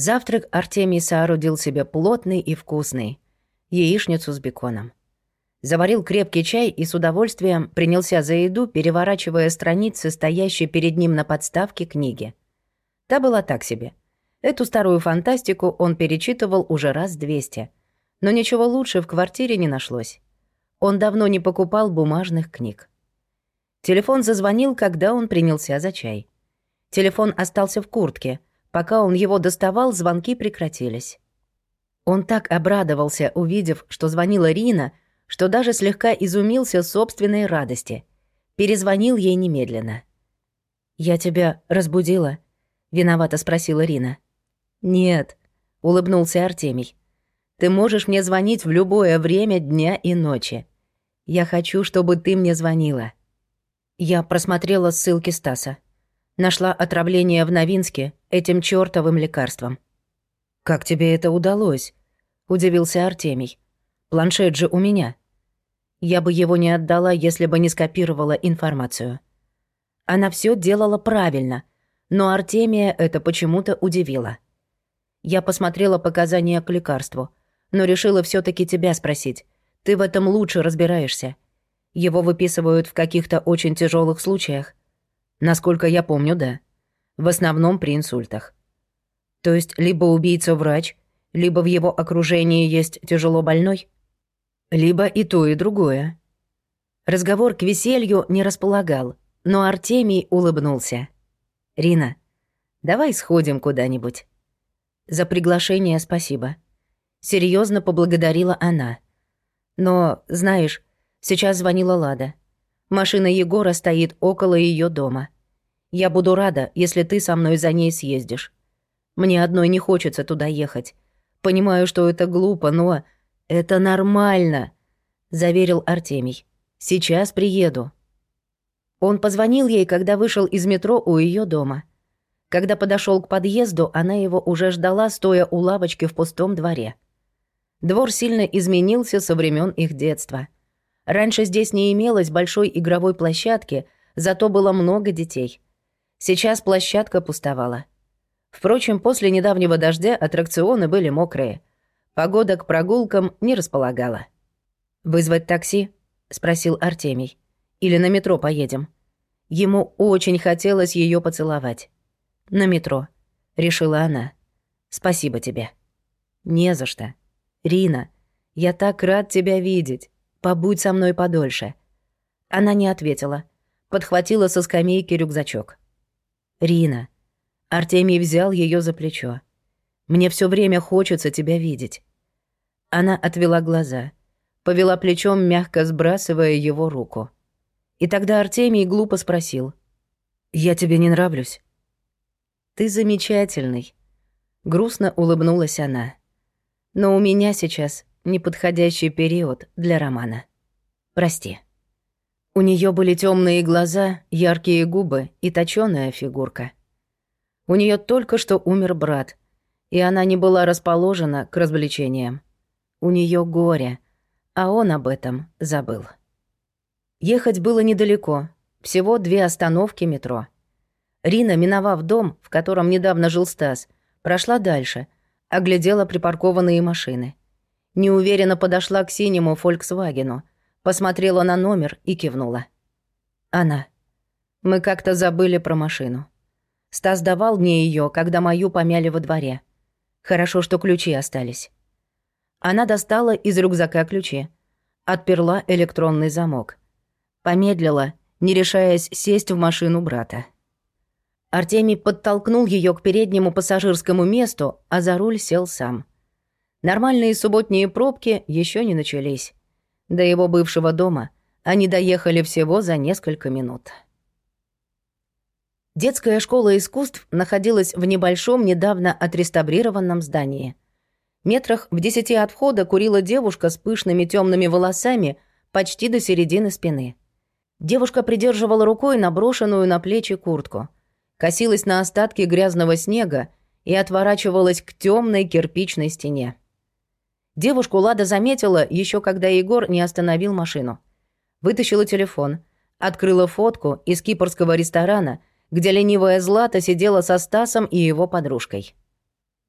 Завтрак Артемий соорудил себе плотный и вкусный. Яичницу с беконом. Заварил крепкий чай и с удовольствием принялся за еду, переворачивая страницы, стоящие перед ним на подставке книги. Та была так себе. Эту старую фантастику он перечитывал уже раз двести. Но ничего лучше в квартире не нашлось. Он давно не покупал бумажных книг. Телефон зазвонил, когда он принялся за чай. Телефон остался в куртке. Пока он его доставал, звонки прекратились. Он так обрадовался, увидев, что звонила Рина, что даже слегка изумился собственной радости. Перезвонил ей немедленно. «Я тебя разбудила?» — виновато спросила Рина. «Нет», — улыбнулся Артемий. «Ты можешь мне звонить в любое время дня и ночи. Я хочу, чтобы ты мне звонила». Я просмотрела ссылки Стаса. Нашла отравление в Новинске этим чёртовым лекарством. «Как тебе это удалось?» — удивился Артемий. «Планшет же у меня». Я бы его не отдала, если бы не скопировала информацию. Она все делала правильно, но Артемия это почему-то удивило. Я посмотрела показания к лекарству, но решила все таки тебя спросить. Ты в этом лучше разбираешься. Его выписывают в каких-то очень тяжелых случаях. Насколько я помню, да. В основном при инсультах. То есть либо убийца врач, либо в его окружении есть тяжело больной? Либо и то, и другое. Разговор к веселью не располагал, но Артемий улыбнулся. «Рина, давай сходим куда-нибудь». «За приглашение спасибо». Серьезно поблагодарила она. «Но, знаешь, сейчас звонила Лада. Машина Егора стоит около ее дома. Я буду рада, если ты со мной за ней съездишь. Мне одной не хочется туда ехать. Понимаю, что это глупо, но «Это нормально», — заверил Артемий. «Сейчас приеду». Он позвонил ей, когда вышел из метро у ее дома. Когда подошел к подъезду, она его уже ждала, стоя у лавочки в пустом дворе. Двор сильно изменился со времен их детства. Раньше здесь не имелось большой игровой площадки, зато было много детей. Сейчас площадка пустовала. Впрочем, после недавнего дождя аттракционы были мокрые — Погода к прогулкам не располагала. «Вызвать такси?» — спросил Артемий. «Или на метро поедем?» Ему очень хотелось ее поцеловать. «На метро», — решила она. «Спасибо тебе». «Не за что. Рина, я так рад тебя видеть. Побудь со мной подольше». Она не ответила. Подхватила со скамейки рюкзачок. «Рина». Артемий взял ее за плечо. Мне все время хочется тебя видеть». Она отвела глаза, повела плечом, мягко сбрасывая его руку. И тогда Артемий глупо спросил. «Я тебе не нравлюсь?» «Ты замечательный», — грустно улыбнулась она. «Но у меня сейчас неподходящий период для романа. Прости». У нее были темные глаза, яркие губы и точёная фигурка. У нее только что умер брат, и она не была расположена к развлечениям. У нее горе, а он об этом забыл. Ехать было недалеко, всего две остановки метро. Рина, миновав дом, в котором недавно жил Стас, прошла дальше, оглядела припаркованные машины. Неуверенно подошла к синему «Фольксвагену», посмотрела на номер и кивнула. «Она. Мы как-то забыли про машину. Стас давал мне ее, когда мою помяли во дворе. Хорошо, что ключи остались. Она достала из рюкзака ключи. Отперла электронный замок. Помедлила, не решаясь сесть в машину брата. Артемий подтолкнул ее к переднему пассажирскому месту, а за руль сел сам. Нормальные субботние пробки еще не начались. До его бывшего дома они доехали всего за несколько минут. Детская школа искусств находилась в небольшом, недавно отреставрированном здании. Метрах в десяти от входа курила девушка с пышными темными волосами почти до середины спины. Девушка придерживала рукой наброшенную на плечи куртку, косилась на остатки грязного снега и отворачивалась к темной кирпичной стене. Девушку Лада заметила еще когда Егор не остановил машину. Вытащила телефон, открыла фотку из кипрского ресторана – где ленивая Злата сидела со Стасом и его подружкой.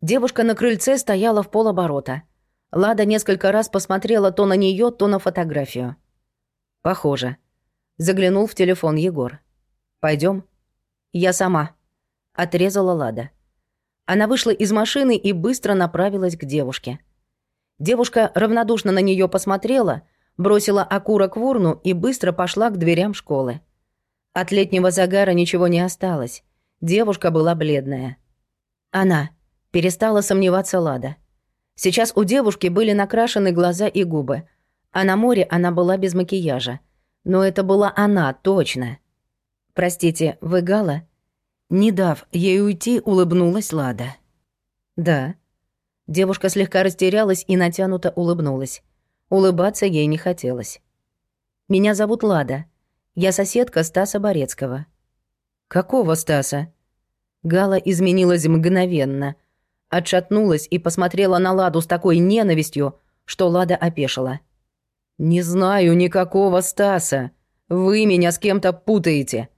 Девушка на крыльце стояла в полоборота. Лада несколько раз посмотрела то на нее, то на фотографию. Похоже. Заглянул в телефон Егор. Пойдем. Я сама. Отрезала Лада. Она вышла из машины и быстро направилась к девушке. Девушка равнодушно на нее посмотрела, бросила окурок в урну и быстро пошла к дверям школы. От летнего загара ничего не осталось. Девушка была бледная. Она. Перестала сомневаться Лада. Сейчас у девушки были накрашены глаза и губы, а на море она была без макияжа. Но это была она, точно. «Простите, вы Гала?» Не дав ей уйти, улыбнулась Лада. «Да». Девушка слегка растерялась и натянуто улыбнулась. Улыбаться ей не хотелось. «Меня зовут Лада. Я соседка Стаса Борецкого». «Какого Стаса?» Гала изменилась мгновенно — Отшатнулась и посмотрела на Ладу с такой ненавистью, что Лада опешила. «Не знаю никакого Стаса. Вы меня с кем-то путаете».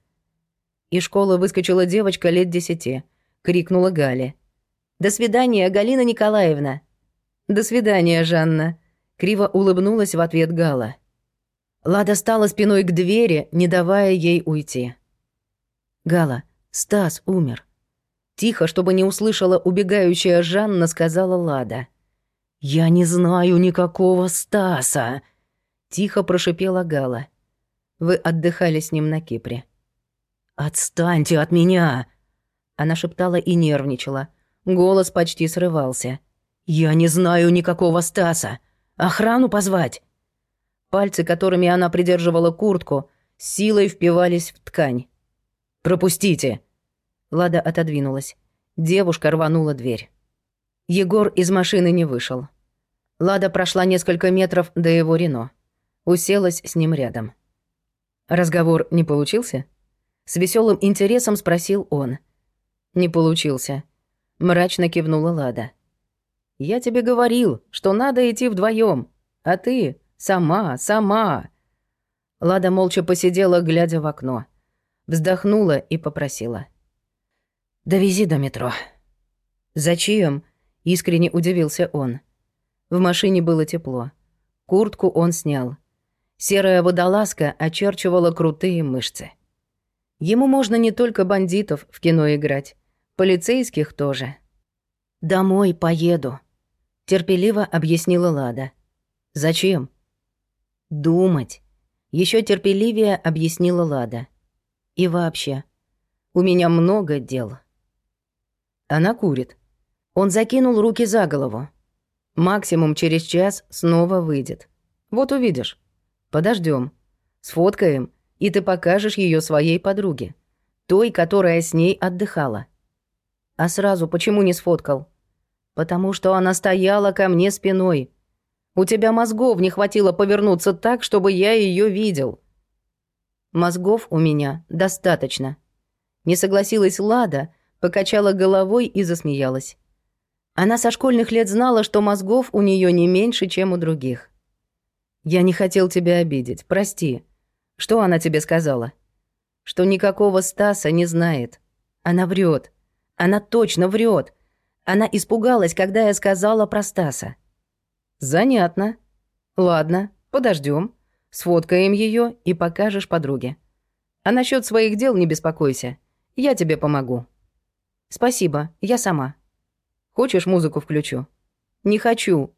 Из школы выскочила девочка лет десяти. Крикнула Гале. «До свидания, Галина Николаевна!» «До свидания, Жанна!» Криво улыбнулась в ответ Гала. Лада стала спиной к двери, не давая ей уйти. «Гала, Стас умер. Тихо, чтобы не услышала убегающая Жанна, сказала Лада. «Я не знаю никакого Стаса!» Тихо прошипела Гала. «Вы отдыхали с ним на Кипре». «Отстаньте от меня!» Она шептала и нервничала. Голос почти срывался. «Я не знаю никакого Стаса! Охрану позвать!» Пальцы, которыми она придерживала куртку, силой впивались в ткань. «Пропустите!» Лада отодвинулась. Девушка рванула дверь. Егор из машины не вышел. Лада прошла несколько метров до его Рено. Уселась с ним рядом. Разговор не получился? С веселым интересом спросил он. Не получился. Мрачно кивнула Лада. Я тебе говорил, что надо идти вдвоем, а ты сама, сама. Лада молча посидела, глядя в окно. Вздохнула и попросила. «Довези до метро». «Зачем?» — искренне удивился он. В машине было тепло. Куртку он снял. Серая водолазка очерчивала крутые мышцы. Ему можно не только бандитов в кино играть, полицейских тоже. «Домой поеду», — терпеливо объяснила Лада. «Зачем?» «Думать», — еще терпеливее объяснила Лада. «И вообще, у меня много дел». Она курит. Он закинул руки за голову. Максимум через час снова выйдет. Вот увидишь. Подождем. Сфоткаем, и ты покажешь ее своей подруге. Той, которая с ней отдыхала. А сразу почему не сфоткал? Потому что она стояла ко мне спиной. У тебя мозгов не хватило повернуться так, чтобы я ее видел. Мозгов у меня достаточно. Не согласилась Лада, покачала головой и засмеялась. Она со школьных лет знала, что мозгов у нее не меньше, чем у других. «Я не хотел тебя обидеть, прости. Что она тебе сказала?» «Что никакого Стаса не знает. Она врет. Она точно врет. Она испугалась, когда я сказала про Стаса». «Занятно. Ладно, подождем. Сфоткаем ее и покажешь подруге. А насчет своих дел не беспокойся. Я тебе помогу». «Спасибо, я сама». «Хочешь, музыку включу?» «Не хочу».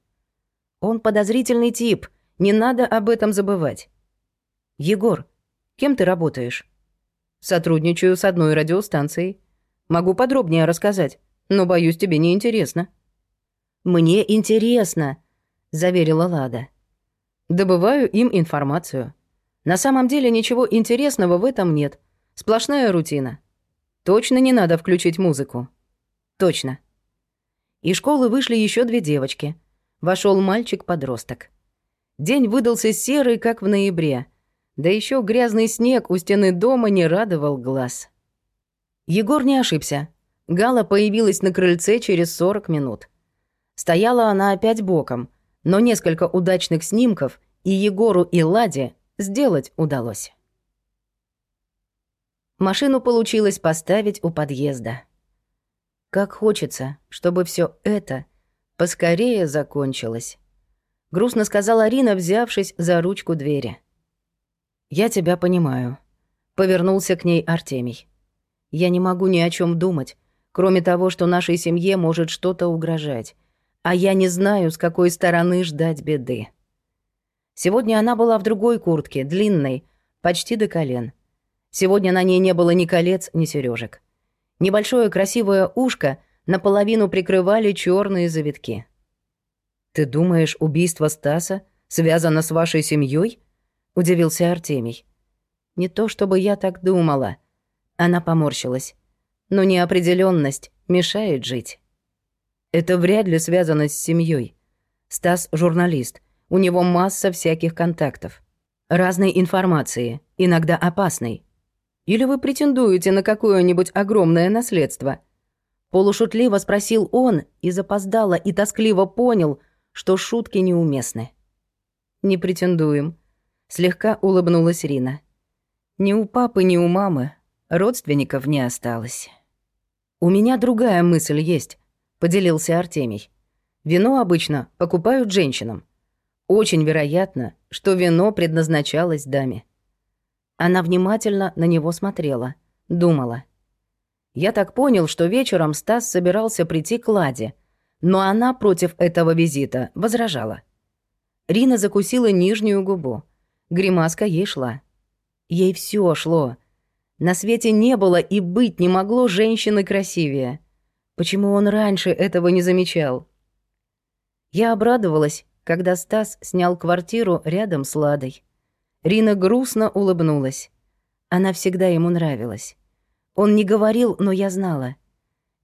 «Он подозрительный тип, не надо об этом забывать». «Егор, кем ты работаешь?» «Сотрудничаю с одной радиостанцией. Могу подробнее рассказать, но, боюсь, тебе не интересно». «Мне интересно», — заверила Лада. «Добываю им информацию. На самом деле ничего интересного в этом нет. Сплошная рутина. Точно не надо включить музыку. Точно. Из школы вышли еще две девочки. Вошел мальчик-подросток. День выдался серый, как в ноябре. Да еще грязный снег у стены дома не радовал глаз. Егор не ошибся. Гала появилась на крыльце через 40 минут. Стояла она опять боком, но несколько удачных снимков и Егору, и Ладе сделать удалось. Машину получилось поставить у подъезда. Как хочется, чтобы все это поскорее закончилось. Грустно сказала Арина, взявшись за ручку двери. «Я тебя понимаю», — повернулся к ней Артемий. «Я не могу ни о чем думать, кроме того, что нашей семье может что-то угрожать, а я не знаю, с какой стороны ждать беды». Сегодня она была в другой куртке, длинной, почти до колен. Сегодня на ней не было ни колец, ни сережек. Небольшое красивое ушко наполовину прикрывали черные завитки. «Ты думаешь, убийство Стаса связано с вашей семьей? удивился Артемий. «Не то чтобы я так думала». Она поморщилась. «Но неопределенность мешает жить». «Это вряд ли связано с семьей. Стас — журналист. У него масса всяких контактов. Разной информации, иногда опасной. Или вы претендуете на какое-нибудь огромное наследство?» Полушутливо спросил он и запоздало и тоскливо понял, что шутки неуместны. «Не претендуем», — слегка улыбнулась Рина. «Ни у папы, ни у мамы родственников не осталось». «У меня другая мысль есть», — поделился Артемий. «Вино обычно покупают женщинам. Очень вероятно, что вино предназначалось даме». Она внимательно на него смотрела, думала. Я так понял, что вечером Стас собирался прийти к Ладе, но она против этого визита возражала. Рина закусила нижнюю губу. Гримаска ей шла. Ей все шло. На свете не было и быть не могло женщины красивее. Почему он раньше этого не замечал? Я обрадовалась, когда Стас снял квартиру рядом с Ладой. Рина грустно улыбнулась. Она всегда ему нравилась. Он не говорил, но я знала.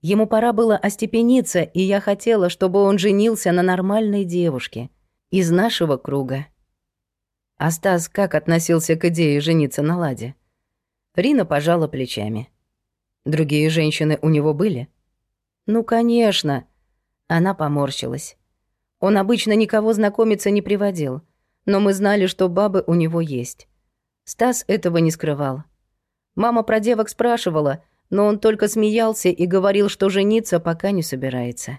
Ему пора было остепениться, и я хотела, чтобы он женился на нормальной девушке. Из нашего круга. А Стас как относился к идее жениться на Ладе? Рина пожала плечами. Другие женщины у него были? Ну, конечно. Она поморщилась. Он обычно никого знакомиться не приводил но мы знали, что бабы у него есть. Стас этого не скрывал. Мама про девок спрашивала, но он только смеялся и говорил, что жениться пока не собирается.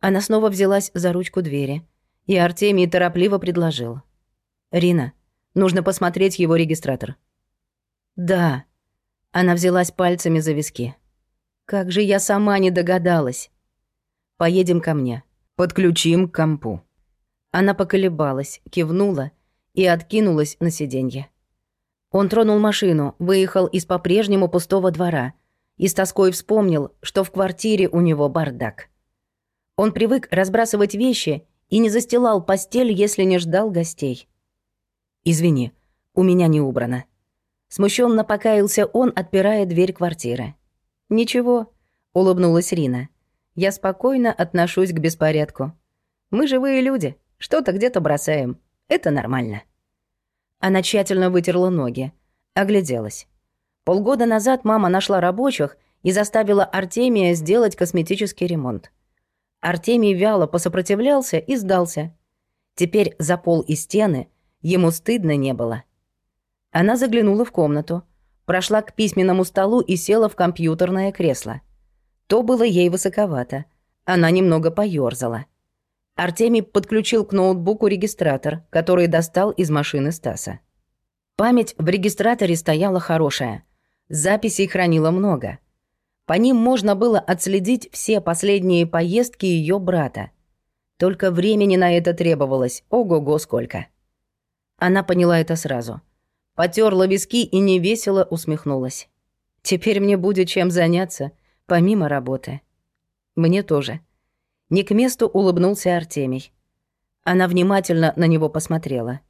Она снова взялась за ручку двери, и Артемий торопливо предложил. «Рина, нужно посмотреть его регистратор». «Да». Она взялась пальцами за виски. «Как же я сама не догадалась!» «Поедем ко мне. Подключим к компу». Она поколебалась, кивнула и откинулась на сиденье. Он тронул машину, выехал из по-прежнему пустого двора и с тоской вспомнил, что в квартире у него бардак. Он привык разбрасывать вещи и не застилал постель, если не ждал гостей. «Извини, у меня не убрано». Смущенно покаялся он, отпирая дверь квартиры. «Ничего», — улыбнулась Рина. «Я спокойно отношусь к беспорядку. Мы живые люди, что-то где-то бросаем. Это нормально». Она тщательно вытерла ноги, огляделась. Полгода назад мама нашла рабочих и заставила Артемия сделать косметический ремонт. Артемий вяло посопротивлялся и сдался. Теперь за пол и стены ему стыдно не было. Она заглянула в комнату, прошла к письменному столу и села в компьютерное кресло. То было ей высоковато. Она немного поёрзала. Артемий подключил к ноутбуку регистратор, который достал из машины Стаса. Память в регистраторе стояла хорошая. Записей хранила много. По ним можно было отследить все последние поездки ее брата. Только времени на это требовалось, ого-го сколько. Она поняла это сразу. Потерла виски и невесело усмехнулась. «Теперь мне будет чем заняться, помимо работы». «Мне тоже», не к месту улыбнулся Артемий. Она внимательно на него посмотрела.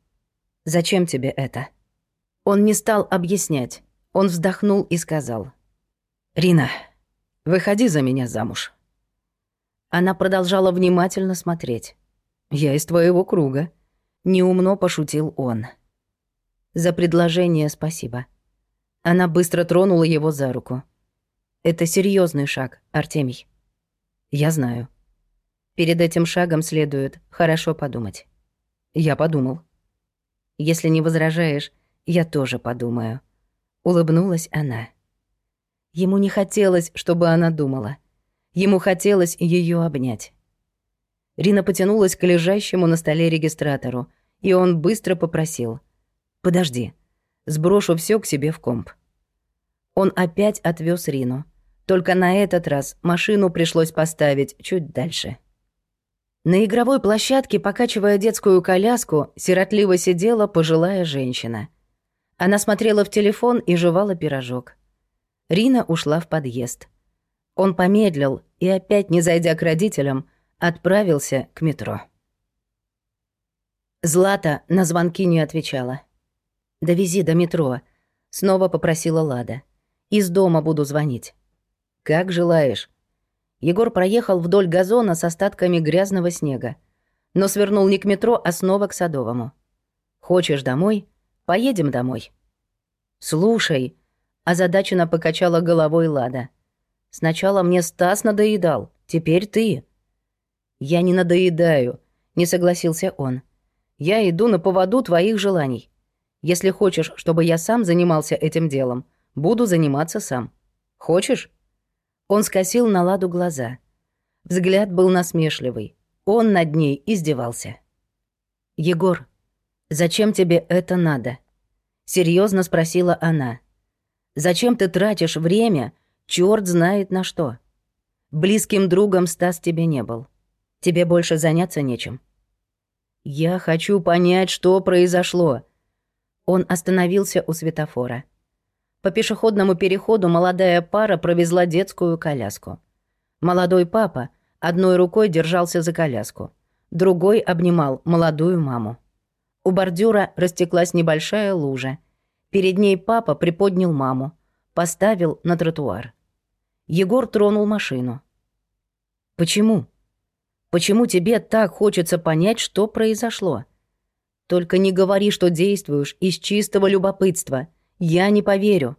«Зачем тебе это?» Он не стал объяснять. Он вздохнул и сказал. «Рина, выходи за меня замуж». Она продолжала внимательно смотреть. «Я из твоего круга», — неумно пошутил он. «За предложение спасибо». Она быстро тронула его за руку. «Это серьезный шаг, Артемий». «Я знаю». Перед этим шагом следует хорошо подумать. Я подумал. Если не возражаешь, я тоже подумаю. Улыбнулась она. Ему не хотелось, чтобы она думала. Ему хотелось ее обнять. Рина потянулась к лежащему на столе регистратору, и он быстро попросил. «Подожди, сброшу все к себе в комп». Он опять отвез Рину. Только на этот раз машину пришлось поставить чуть дальше. На игровой площадке, покачивая детскую коляску, сиротливо сидела пожилая женщина. Она смотрела в телефон и жевала пирожок. Рина ушла в подъезд. Он помедлил и, опять не зайдя к родителям, отправился к метро. Злата на звонки не отвечала. «Довези до метро», — снова попросила Лада. «Из дома буду звонить». «Как желаешь». Егор проехал вдоль газона с остатками грязного снега, но свернул не к метро, а снова к Садовому. «Хочешь домой? Поедем домой». «Слушай», — озадаченно покачала головой Лада. «Сначала мне Стас надоедал, теперь ты». «Я не надоедаю», — не согласился он. «Я иду на поводу твоих желаний. Если хочешь, чтобы я сам занимался этим делом, буду заниматься сам. Хочешь?» Он скосил на Ладу глаза. Взгляд был насмешливый. Он над ней издевался. «Егор, зачем тебе это надо?» Серьезно спросила она. «Зачем ты тратишь время, черт знает на что? Близким другом Стас тебе не был. Тебе больше заняться нечем». «Я хочу понять, что произошло». Он остановился у светофора. По пешеходному переходу молодая пара провезла детскую коляску. Молодой папа одной рукой держался за коляску, другой обнимал молодую маму. У бордюра растеклась небольшая лужа. Перед ней папа приподнял маму, поставил на тротуар. Егор тронул машину. «Почему?» Почему тебе так хочется понять, что произошло? Только не говори, что действуешь из чистого любопытства. Я не поверю».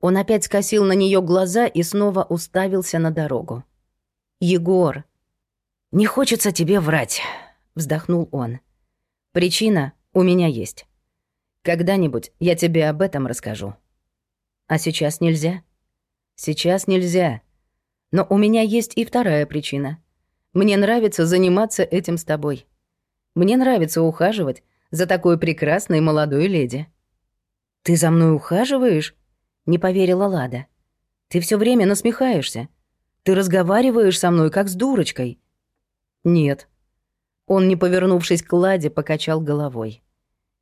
Он опять скосил на нее глаза и снова уставился на дорогу. «Егор, не хочется тебе врать», — вздохнул он. «Причина у меня есть. Когда-нибудь я тебе об этом расскажу. А сейчас нельзя? Сейчас нельзя. Но у меня есть и вторая причина — мне нравится заниматься этим с тобой. Мне нравится ухаживать за такой прекрасной молодой леди». «Ты за мной ухаживаешь?» — не поверила Лада. «Ты все время насмехаешься. Ты разговариваешь со мной, как с дурочкой». «Нет». Он, не повернувшись к Ладе, покачал головой.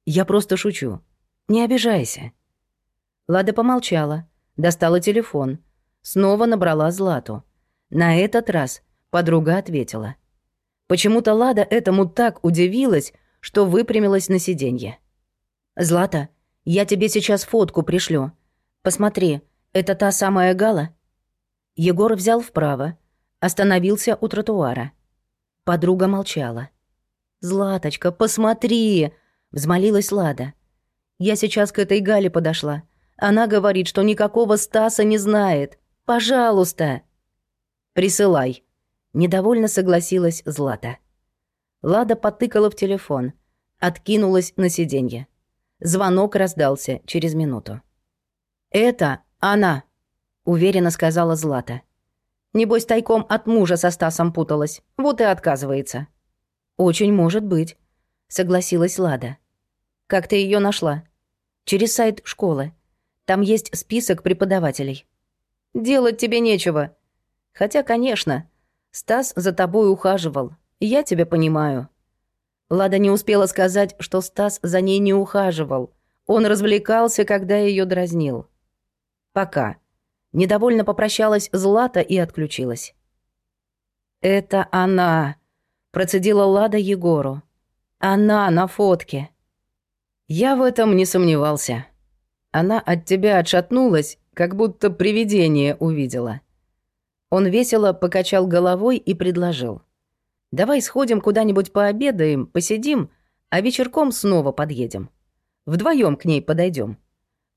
«Я просто шучу. Не обижайся». Лада помолчала, достала телефон, снова набрала Злату. На этот раз Подруга ответила. Почему-то Лада этому так удивилась, что выпрямилась на сиденье. «Злата, я тебе сейчас фотку пришлю. Посмотри, это та самая Гала?» Егор взял вправо, остановился у тротуара. Подруга молчала. «Златочка, посмотри!» — взмолилась Лада. «Я сейчас к этой Гале подошла. Она говорит, что никакого Стаса не знает. Пожалуйста!» «Присылай», Недовольно согласилась Злата. Лада потыкала в телефон, откинулась на сиденье. Звонок раздался через минуту. «Это она», — уверенно сказала Злата. «Небось, тайком от мужа со Стасом путалась, вот и отказывается». «Очень может быть», — согласилась Лада. «Как ты ее нашла?» «Через сайт школы. Там есть список преподавателей». «Делать тебе нечего. Хотя, конечно, Стас за тобой ухаживал. Я тебя понимаю». Лада не успела сказать, что Стас за ней не ухаживал. Он развлекался, когда ее дразнил. «Пока». Недовольно попрощалась Злата и отключилась. «Это она», — процедила Лада Егору. «Она на фотке». «Я в этом не сомневался. Она от тебя отшатнулась, как будто привидение увидела. Он весело покачал головой и предложил. «Давай сходим куда-нибудь пообедаем, посидим, а вечерком снова подъедем. Вдвоем к ней подойдем.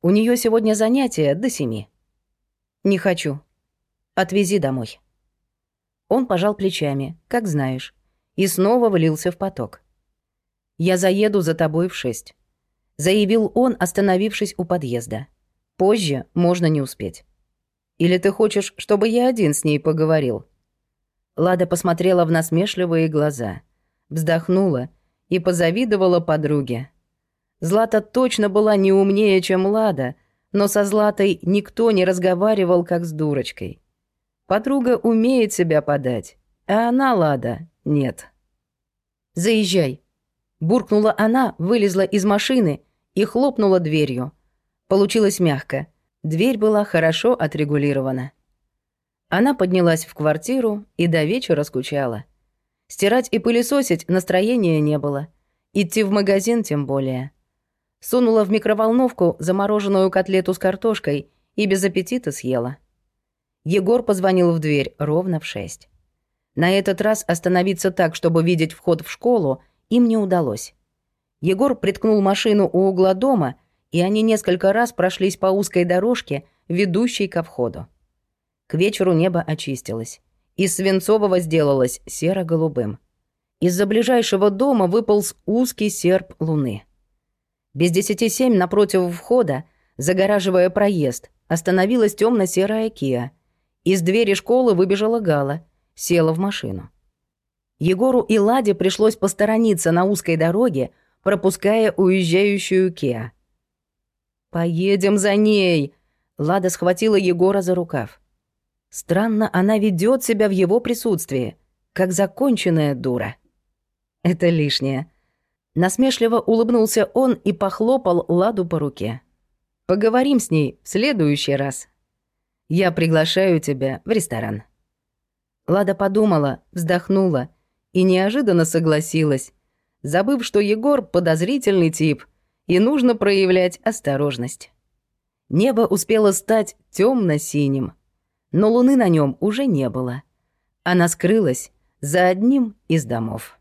У нее сегодня занятия до семи». «Не хочу. Отвези домой». Он пожал плечами, как знаешь, и снова влился в поток. «Я заеду за тобой в шесть», — заявил он, остановившись у подъезда. «Позже можно не успеть». Или ты хочешь, чтобы я один с ней поговорил? Лада посмотрела в насмешливые глаза, вздохнула и позавидовала подруге. Злата точно была не умнее, чем Лада, но со Златой никто не разговаривал, как с дурочкой. Подруга умеет себя подать, а она, Лада, нет. «Заезжай», — буркнула она, вылезла из машины и хлопнула дверью. Получилось мягко. Дверь была хорошо отрегулирована. Она поднялась в квартиру и до вечера скучала. Стирать и пылесосить настроения не было. Идти в магазин тем более. Сунула в микроволновку замороженную котлету с картошкой и без аппетита съела. Егор позвонил в дверь ровно в шесть. На этот раз остановиться так, чтобы видеть вход в школу, им не удалось. Егор приткнул машину у угла дома, и они несколько раз прошлись по узкой дорожке, ведущей ко входу. К вечеру небо очистилось. Из свинцового сделалось серо-голубым. Из-за ближайшего дома выполз узкий серп луны. Без десяти семь напротив входа, загораживая проезд, остановилась темно серая Киа. Из двери школы выбежала Гала, села в машину. Егору и Ладе пришлось посторониться на узкой дороге, пропуская уезжающую Киа. «Поедем за ней!» Лада схватила Егора за рукав. Странно, она ведет себя в его присутствии, как законченная дура. Это лишнее. Насмешливо улыбнулся он и похлопал Ладу по руке. Поговорим с ней в следующий раз. Я приглашаю тебя в ресторан. Лада подумала, вздохнула и неожиданно согласилась, забыв, что Егор подозрительный тип и нужно проявлять осторожность. Небо успело стать темно синим но луны на нем уже не было. Она скрылась за одним из домов.